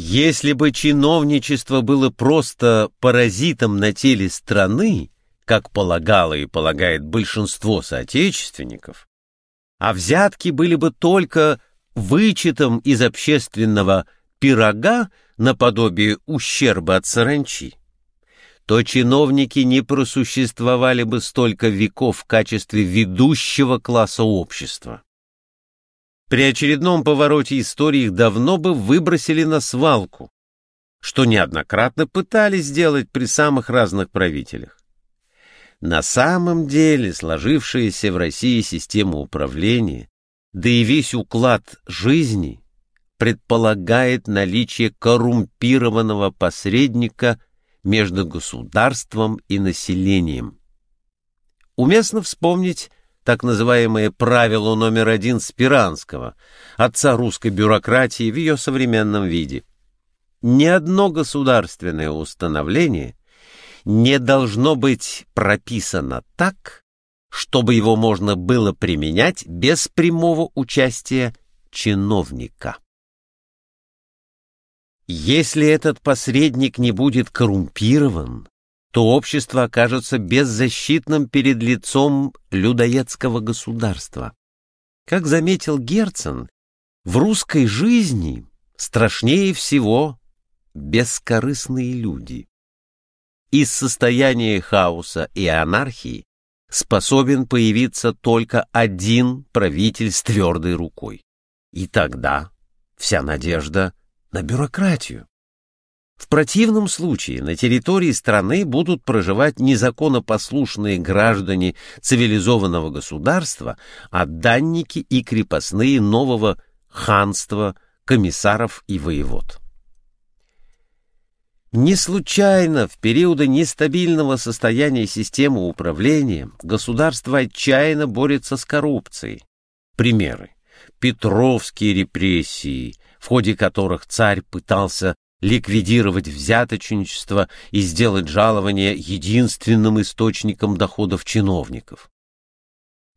Если бы чиновничество было просто паразитом на теле страны, как полагало и полагает большинство соотечественников, а взятки были бы только вычетом из общественного пирога наподобие ущерба от саранчи, то чиновники не просуществовали бы столько веков в качестве ведущего класса общества. При очередном повороте истории их давно бы выбросили на свалку, что неоднократно пытались сделать при самых разных правителях. На самом деле сложившаяся в России система управления, да и весь уклад жизни предполагает наличие коррумпированного посредника между государством и населением. Уместно вспомнить так называемое правило номер один Спиранского, отца русской бюрократии в ее современном виде. Ни одно государственное установление не должно быть прописано так, чтобы его можно было применять без прямого участия чиновника. Если этот посредник не будет коррумпирован, то общество окажется беззащитным перед лицом людоедского государства. Как заметил Герцен, в русской жизни страшнее всего бескорыстные люди из состояния хаоса и анархии способен появиться только один правитель с твердой рукой. И тогда вся надежда на бюрократию. В противном случае на территории страны будут проживать незаконопослушные граждане цивилизованного государства, а данники и крепостные нового ханства, комиссаров и воевод. Не случайно в периоды нестабильного состояния системы управления государство отчаянно борется с коррупцией. Примеры. Петровские репрессии, в ходе которых царь пытался ликвидировать взяточничество и сделать жалование единственным источником доходов чиновников.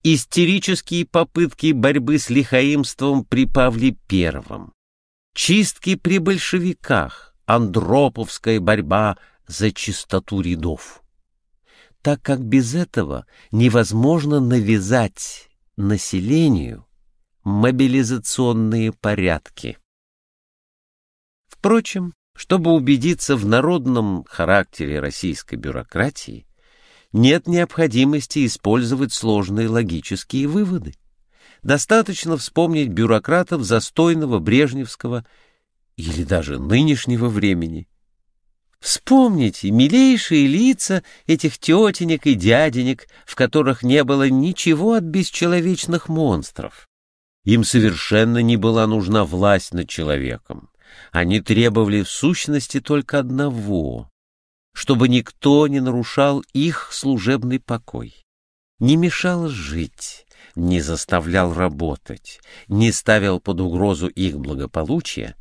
Истерические попытки борьбы с лихаимством при Павле I. Чистки при большевиках андроповская борьба за чистоту рядов. Так как без этого невозможно навязать населению мобилизационные порядки. Впрочем, чтобы убедиться в народном характере российской бюрократии, нет необходимости использовать сложные логические выводы. Достаточно вспомнить бюрократов застойного брежневского или даже нынешнего времени. Вспомните милейшие лица этих тетенек и дяденек, в которых не было ничего от бесчеловечных монстров. Им совершенно не была нужна власть над человеком. Они требовали в сущности только одного — чтобы никто не нарушал их служебный покой, не мешал жить, не заставлял работать, не ставил под угрозу их благополучие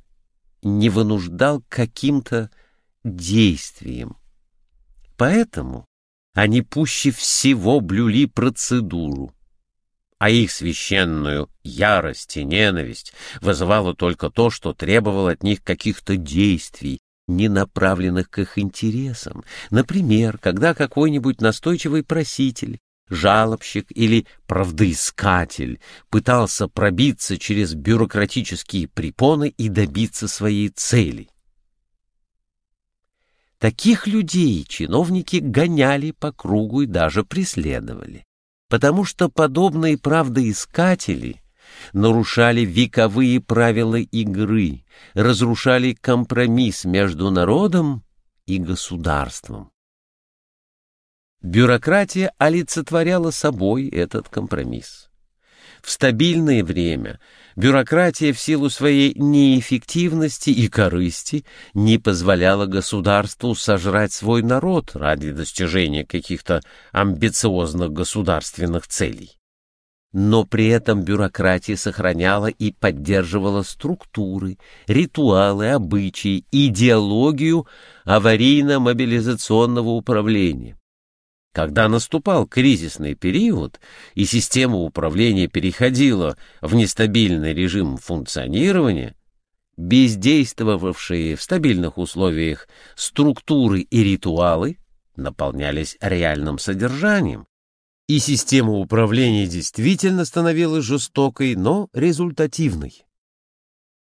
не вынуждал каким-то действием. Поэтому они пуще всего блюли процедуру, а их священную ярость и ненависть вызывало только то, что требовало от них каких-то действий, не направленных к их интересам. Например, когда какой-нибудь настойчивый проситель жалобщик или правдоискатель пытался пробиться через бюрократические препоны и добиться своей цели. Таких людей чиновники гоняли по кругу и даже преследовали, потому что подобные правдоискатели нарушали вековые правила игры, разрушали компромисс между народом и государством. Бюрократия олицетворяла собой этот компромисс. В стабильное время бюрократия в силу своей неэффективности и корысти не позволяла государству сожрать свой народ ради достижения каких-то амбициозных государственных целей. Но при этом бюрократия сохраняла и поддерживала структуры, ритуалы, обычаи, идеологию аварийно-мобилизационного управления когда наступал кризисный период и система управления переходила в нестабильный режим функционирования, бездействовавшие в стабильных условиях структуры и ритуалы наполнялись реальным содержанием, и система управления действительно становилась жестокой, но результативной.